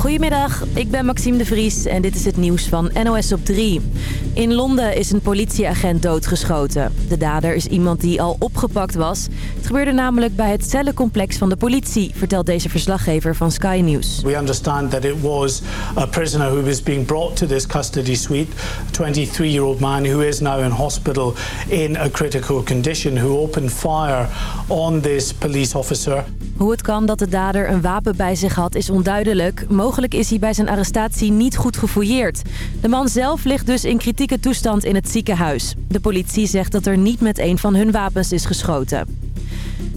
Goedemiddag, ik ben Maxime de Vries en dit is het nieuws van NOS op 3. In Londen is een politieagent doodgeschoten. De dader is iemand die al opgepakt was. Het gebeurde namelijk bij het cellencomplex van de politie, vertelt deze verslaggever van Sky News. We understand that it was a prisoner who was being brought to this custody suite, a 23-year-old man who is now in hospital in a critical condition, who opened fire on this police officer. Hoe het kan dat de dader een wapen bij zich had is onduidelijk. Mogelijk is hij bij zijn arrestatie niet goed gefouilleerd. De man zelf ligt dus in kritieke toestand in het ziekenhuis. De politie zegt dat er niet met een van hun wapens is geschoten.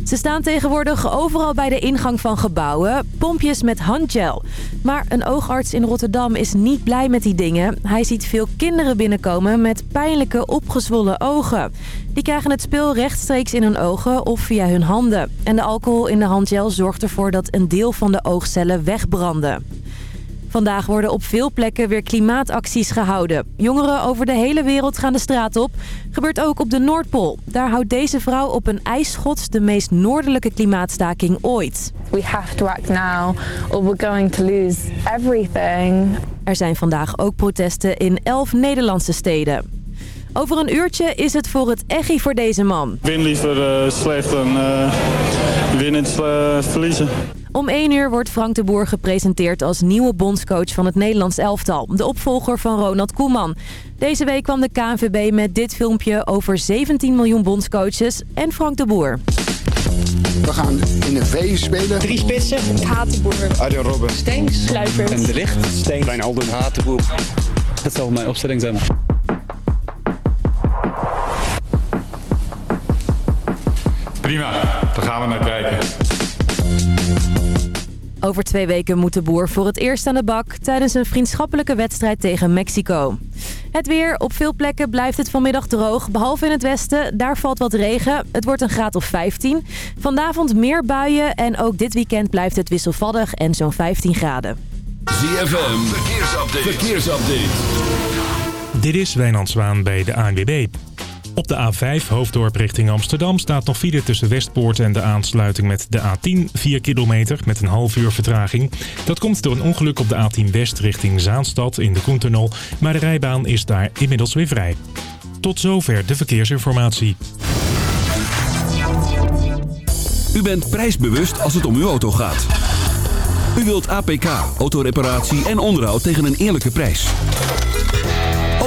Ze staan tegenwoordig overal bij de ingang van gebouwen. Pompjes met handgel. Maar een oogarts in Rotterdam is niet blij met die dingen. Hij ziet veel kinderen binnenkomen met pijnlijke opgezwollen ogen. Die krijgen het spul rechtstreeks in hun ogen of via hun handen. En de alcohol in de handgel zorgt ervoor dat een deel van de oogcellen wegbranden. Vandaag worden op veel plekken weer klimaatacties gehouden. Jongeren over de hele wereld gaan de straat op. Gebeurt ook op de Noordpool. Daar houdt deze vrouw op een ijsschots de meest noordelijke klimaatstaking ooit. We have to act now or we're going to lose everything. Er zijn vandaag ook protesten in elf Nederlandse steden. Over een uurtje is het voor het echi voor deze man. Win liever uh, slecht dan uh, winnen uh, verliezen. Om 1 uur wordt Frank de Boer gepresenteerd als nieuwe bondscoach van het Nederlands elftal. De opvolger van Ronald Koeman. Deze week kwam de KNVB met dit filmpje over 17 miljoen bondscoaches en Frank de Boer. We gaan in een V spelen. Drie spitsen. Hatenboer. Arjen Robben. Stenks. Sluipert. En de licht. Steen. Wijnaldum. Hatenboer. Dat zal mijn opstelling zijn. Prima, daar gaan we naar kijken. Over twee weken moet de boer voor het eerst aan de bak tijdens een vriendschappelijke wedstrijd tegen Mexico. Het weer. Op veel plekken blijft het vanmiddag droog, behalve in het westen. Daar valt wat regen. Het wordt een graad of 15. Vanavond meer buien en ook dit weekend blijft het wisselvallig en zo'n 15 graden. ZFM, verkeersupdate. verkeersupdate. Dit is Wijnand Zwaan bij de ANWB. Op de A5 Hoofddorp richting Amsterdam staat nog file tussen Westpoort en de aansluiting met de A10. 4 kilometer met een half uur vertraging. Dat komt door een ongeluk op de A10 West richting Zaanstad in de Koentunnel. Maar de rijbaan is daar inmiddels weer vrij. Tot zover de verkeersinformatie. U bent prijsbewust als het om uw auto gaat. U wilt APK, autoreparatie en onderhoud tegen een eerlijke prijs.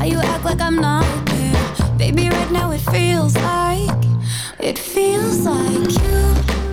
Why you act like I'm not there? Baby, right now it feels like, it feels like you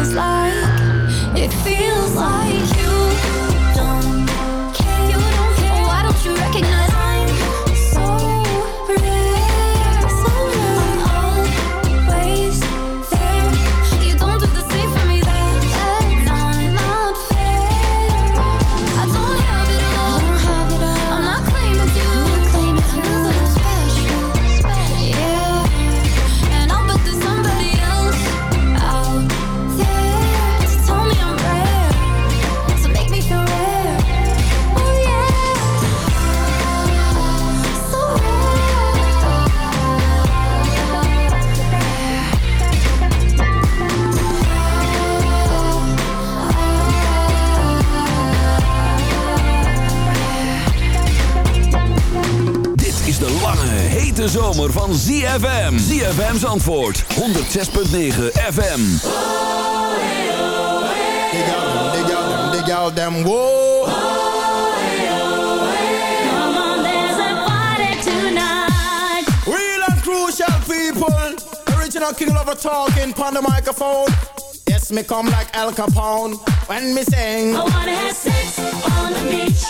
feels like, it feels like van ZFM. ZFM's antwoord. 106.9 FM. Oh, hey, oh, hey, dig out them, dig out dig out them, whoa. Oh, hey, oh, Come on, there's a party tonight. Real and crucial people. Original King a talking upon the microphone. Yes, me come like Al Capone. When me sing. I wanna have sex on the beach.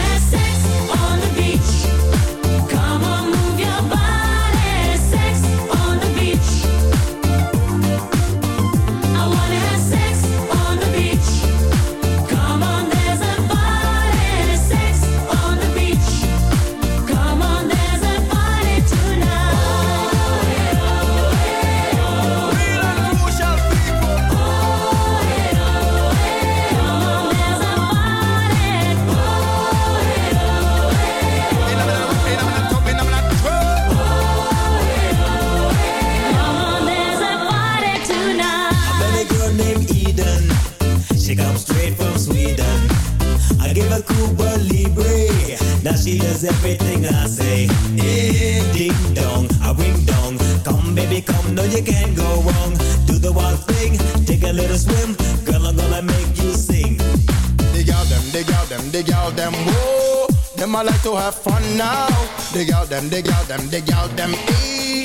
to have fun now. Dig out them, dig out them, dig out them.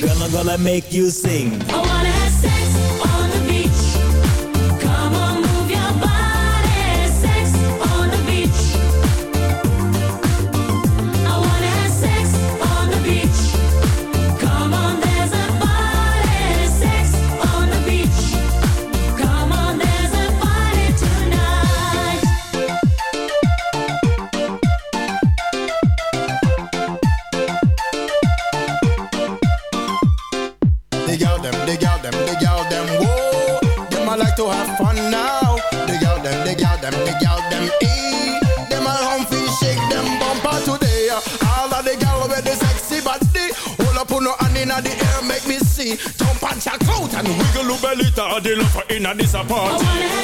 Girl, I'm gonna make you sing. I want it. I this apartment.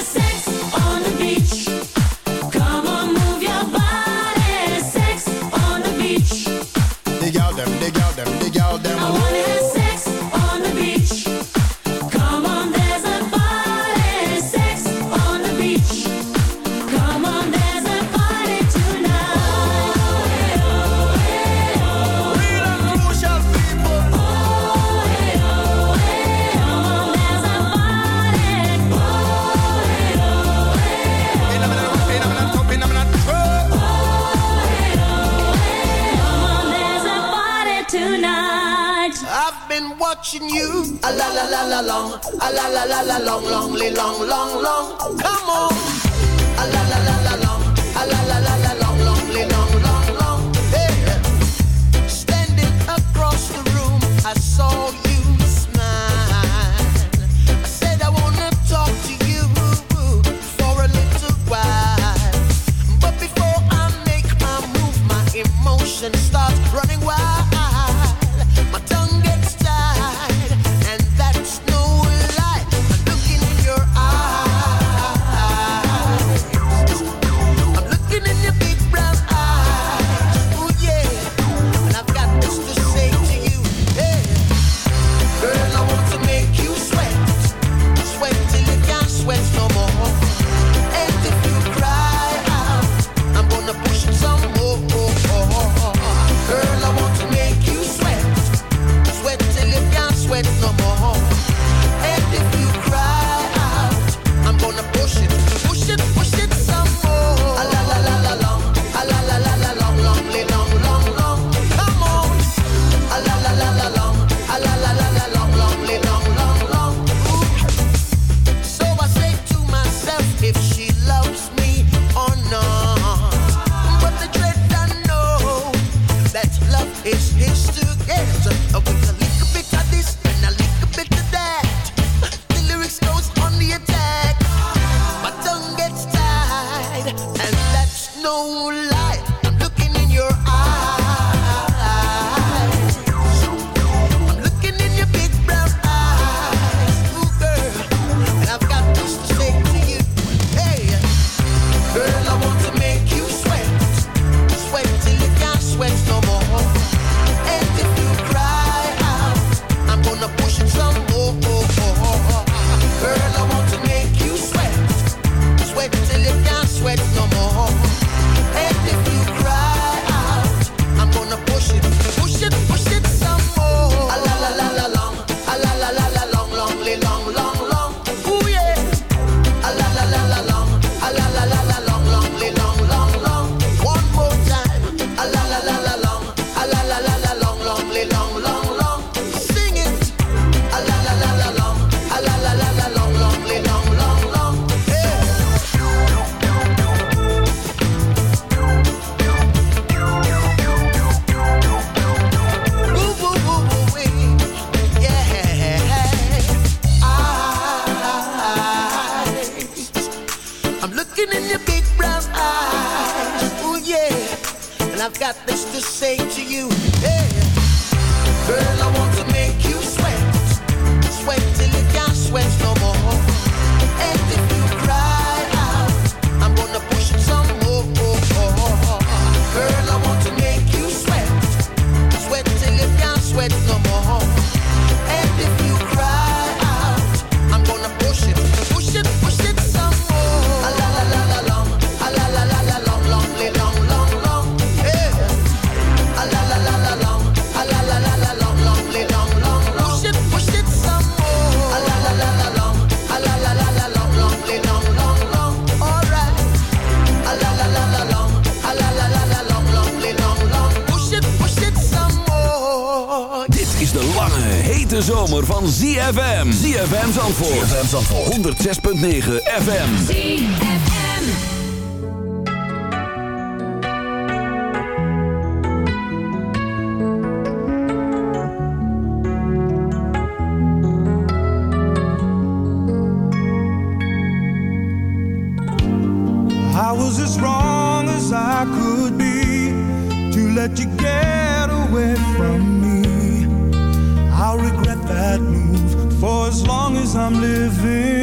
106.9 FM. I was as wrong as I could be to let you get away from me. I'll regret that move for as long as I'm living.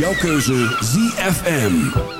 jouw keuze ZFM.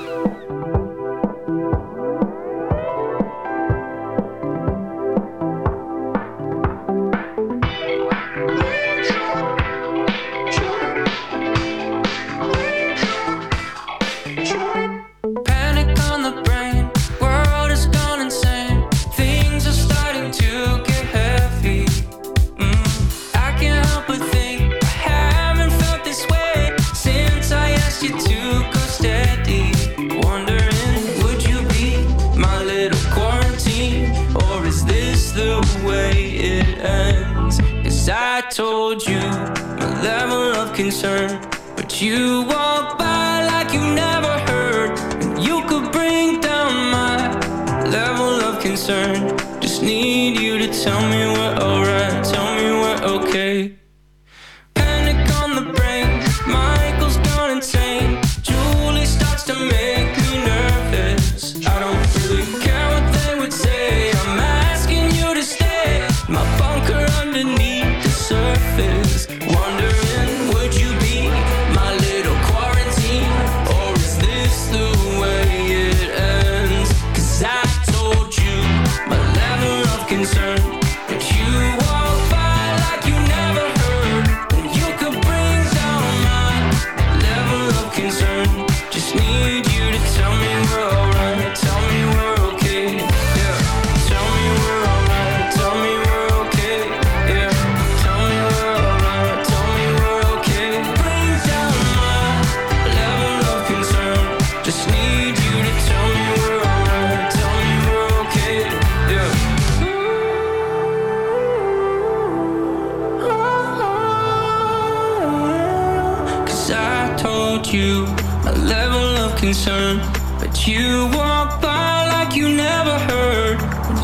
you a level of concern, but you walk by like you never heard.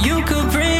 You could bring.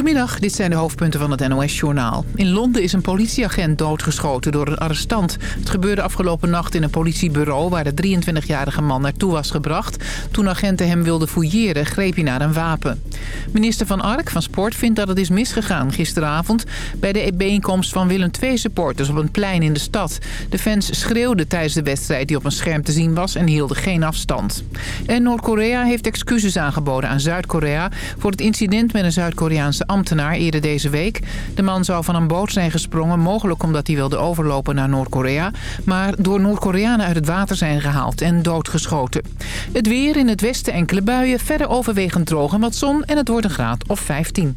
Goedemiddag, dit zijn de hoofdpunten van het NOS-journaal. In Londen is een politieagent doodgeschoten door een arrestant. Het gebeurde afgelopen nacht in een politiebureau... waar de 23-jarige man naartoe was gebracht. Toen agenten hem wilden fouilleren, greep hij naar een wapen. Minister Van Ark van Sport vindt dat het is misgegaan gisteravond... bij de bijeenkomst van Willem II-supporters op een plein in de stad. De fans schreeuwden tijdens de wedstrijd die op een scherm te zien was... en hielden geen afstand. En Noord-Korea heeft excuses aangeboden aan Zuid-Korea... voor het incident met een Zuid-Koreaanse ambtenaar eerder deze week. De man zou van een boot zijn gesprongen, mogelijk omdat hij wilde overlopen naar Noord-Korea... maar door Noord-Koreanen uit het water zijn gehaald en doodgeschoten. Het weer in het westen enkele buien, verder overwegend droog en wat zon... en het wordt wordt een graad of 15.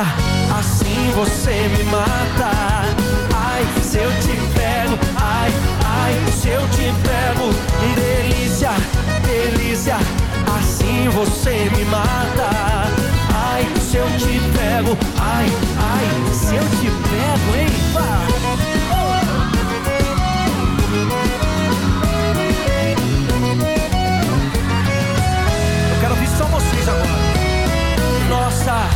Assim você me mata Ai, se eu te pego, ai, ai, se eu te pego Delícia, delícia, assim você me mata Ai, se eu te pego, ai, ai, se eu te pego, hein? Eu quero ouvir só vocês agora. Nossa.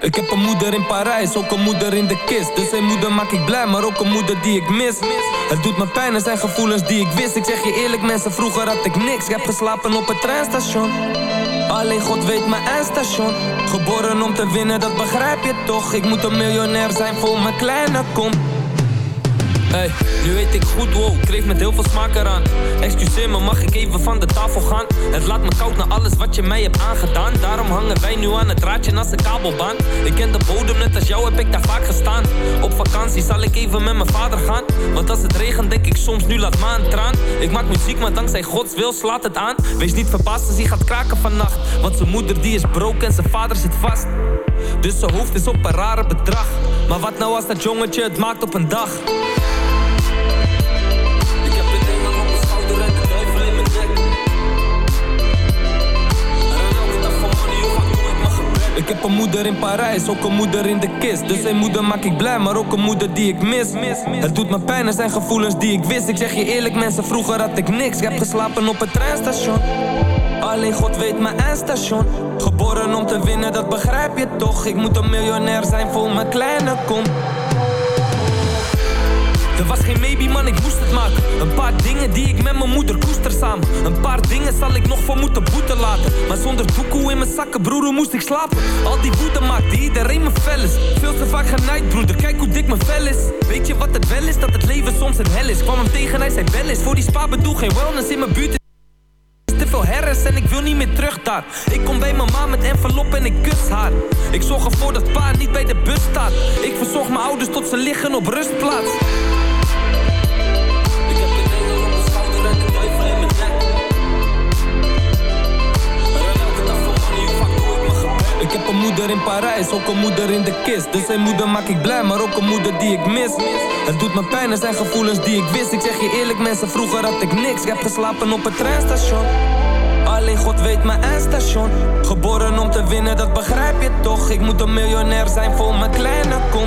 Ik heb een moeder in Parijs, ook een moeder in de kist. Dus een moeder maak ik blij, maar ook een moeder die ik mis. Het doet me pijn, er zijn gevoelens die ik wist. Ik zeg je eerlijk, mensen, vroeger had ik niks. Ik heb geslapen op het treinstation. Alleen God weet mijn eindstation. Geboren om te winnen, dat begrijp je toch. Ik moet een miljonair zijn voor mijn kleine kom. Nu weet ik goed, wow, kreeg met heel veel smaak eraan. Excuseer me, mag ik even van de tafel gaan? Het laat me koud na alles wat je mij hebt aangedaan. Daarom hangen wij nu aan het draadje naast de kabelbaan. Ik ken de bodem, net als jou heb ik daar vaak gestaan. Op vakantie zal ik even met mijn vader gaan. Want als het regent, denk ik soms nu laat maar een traan. Ik maak muziek, maar dankzij Gods wil slaat het aan. Wees niet verbaasd als hij gaat kraken vannacht. Want zijn moeder die is broke en zijn vader zit vast. Dus zijn hoofd is op een rare bedrag. Maar wat nou als dat jongetje het maakt op een dag? Een moeder in Parijs, ook een moeder in de kist. Dus een moeder maak ik blij, maar ook een moeder die ik mis. Het doet me pijn, er zijn gevoelens die ik wist. Ik zeg je eerlijk, mensen, vroeger had ik niks. Ik heb geslapen op het treinstation. Alleen God weet mijn eindstation. Geboren om te winnen, dat begrijp je toch. Ik moet een miljonair zijn voor mijn kleine kom. Er was geen maybe man, ik moest het maken. Een paar dingen die ik met mijn moeder koester samen. Een paar dingen zal ik nog voor moeten boeten laten. Maar zonder doekoe in mijn zakken, broer, moest ik slapen? Al die boete maakte iedereen me fel is. Veel te vaak genaaid, broeder, kijk hoe dik mijn vel is. Weet je wat het wel is? Dat het leven soms een hel is. Kwam hem tegen, hij zei wel Voor die spa bedoel geen wellness in mijn buurt te veel herres en ik wil niet meer terug daar. Ik kom bij mijn ma met envelop en ik kus haar. Ik zorg ervoor dat pa niet bij de bus staat. Ik verzorg mijn ouders tot ze liggen op rustplaats een moeder in Parijs, ook een moeder in de kist. Dus zijn moeder maak ik blij, maar ook een moeder die ik mis. Het doet me pijn, er zijn gevoelens die ik wist. Ik zeg je eerlijk, mensen, vroeger had ik niks. Ik heb geslapen op het treinstation. Alleen God weet mijn eindstation. Geboren om te winnen, dat begrijp je toch? Ik moet een miljonair zijn voor mijn kleine kom.